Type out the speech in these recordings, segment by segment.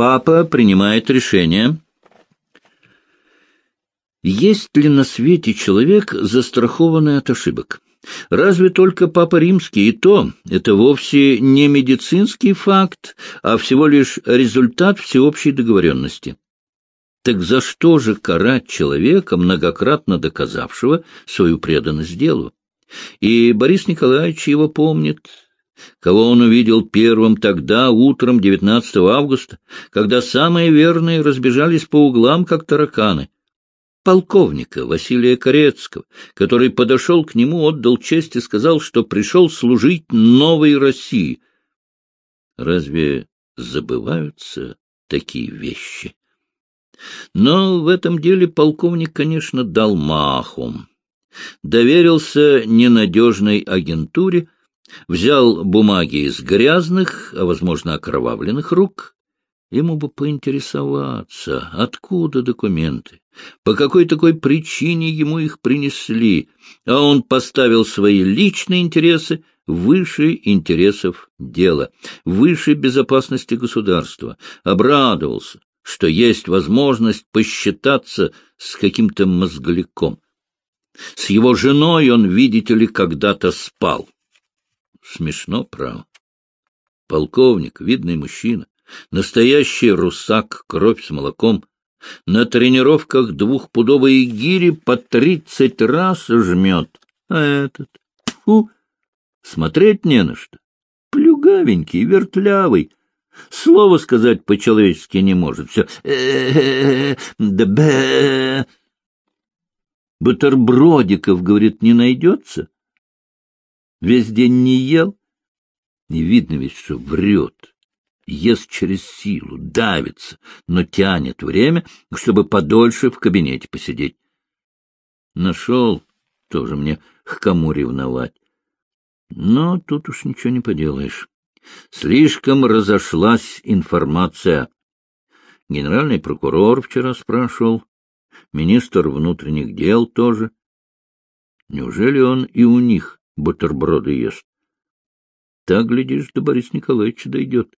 Папа принимает решение. Есть ли на свете человек, застрахованный от ошибок? Разве только Папа Римский, и то это вовсе не медицинский факт, а всего лишь результат всеобщей договоренности. Так за что же карать человека, многократно доказавшего свою преданность делу? И Борис Николаевич его помнит, кого он увидел первым тогда, утром 19 августа, когда самые верные разбежались по углам, как тараканы. Полковника Василия Корецкого, который подошел к нему, отдал честь и сказал, что пришел служить новой России. Разве забываются такие вещи? Но в этом деле полковник, конечно, дал маху. Доверился ненадежной агентуре, взял бумаги из грязных, а, возможно, окровавленных рук. Ему бы поинтересоваться, откуда документы, по какой такой причине ему их принесли, а он поставил свои личные интересы выше интересов дела, выше безопасности государства, обрадовался, что есть возможность посчитаться с каким-то мозгляком. С его женой он, видите ли, когда-то спал. Смешно, право. Полковник, видный мужчина, настоящий русак, кровь с молоком, на тренировках двухпудовые гири по тридцать раз жмет. А этот, фу, смотреть не на что. Плюгавенький, вертлявый, Слово сказать по-человечески не может. Все да б Бутербродиков, говорит, не найдется. Весь день не ел. Не видно ведь, что врет. Ест через силу, давится, но тянет время, чтобы подольше в кабинете посидеть. Нашел, тоже мне к кому ревновать. Но тут уж ничего не поделаешь. Слишком разошлась информация. Генеральный прокурор вчера спрашивал, министр внутренних дел тоже. Неужели он и у них бутерброды ест? Так, глядишь, до Бориса Николаевича дойдет.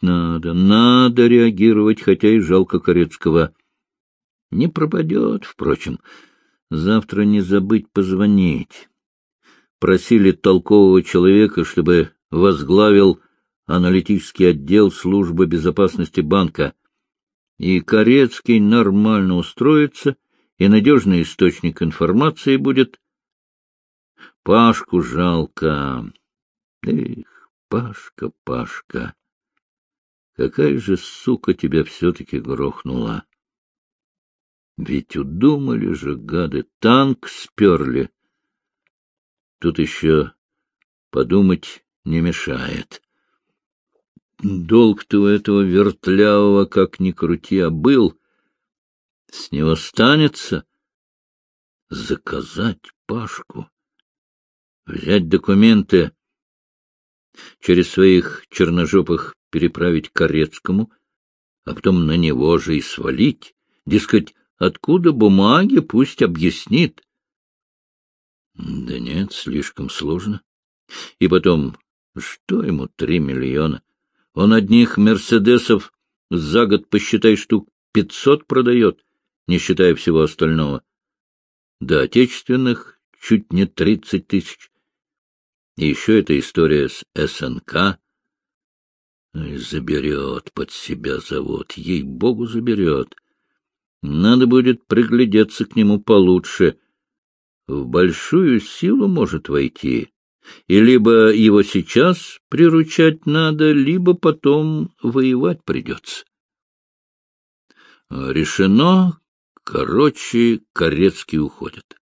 Надо, надо реагировать, хотя и жалко Корецкого. Не пропадет, впрочем. Завтра не забыть позвонить. Просили толкового человека, чтобы возглавил аналитический отдел службы безопасности банка. И Корецкий нормально устроится, и надежный источник информации будет. Пашку жалко. Эх, Пашка, Пашка, какая же сука тебя все-таки грохнула. Ведь удумали же, гады, танк сперли. Тут еще подумать не мешает. Долг-то у этого вертлявого, как ни крути, а был. С него станется заказать Пашку, взять документы, через своих черножопых переправить Корецкому, а потом на него же и свалить. Дескать, откуда бумаги, пусть объяснит. Да нет, слишком сложно. И потом, что ему три миллиона? Он одних «Мерседесов» за год, посчитай, штук пятьсот продает, не считая всего остального. Да отечественных чуть не тридцать тысяч. И еще эта история с СНК. Заберет под себя завод, ей-богу, заберет. Надо будет приглядеться к нему получше. В большую силу может войти и либо его сейчас приручать надо, либо потом воевать придется. Решено, короче, Корецкий уходит.